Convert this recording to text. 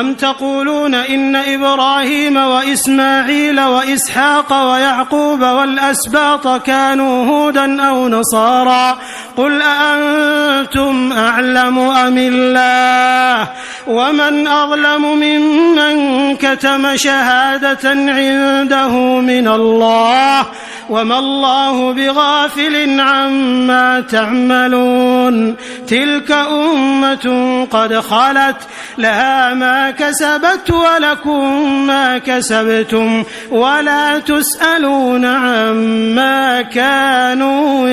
أم تقولون إن إبراهيم وإسماعيل وإسحاق ويعقوب والأسباط كانوا هودا أو نصارى قل أأنتم أعلم أم الله؟ ومن أظلم ممن كتم شهادة عنده من الله؟ وما الله بغافل عما تعملون؟ تلك أمة قد خلت لها ما كسبت ولكم ما كسبتم ولا تسألون عما كانوا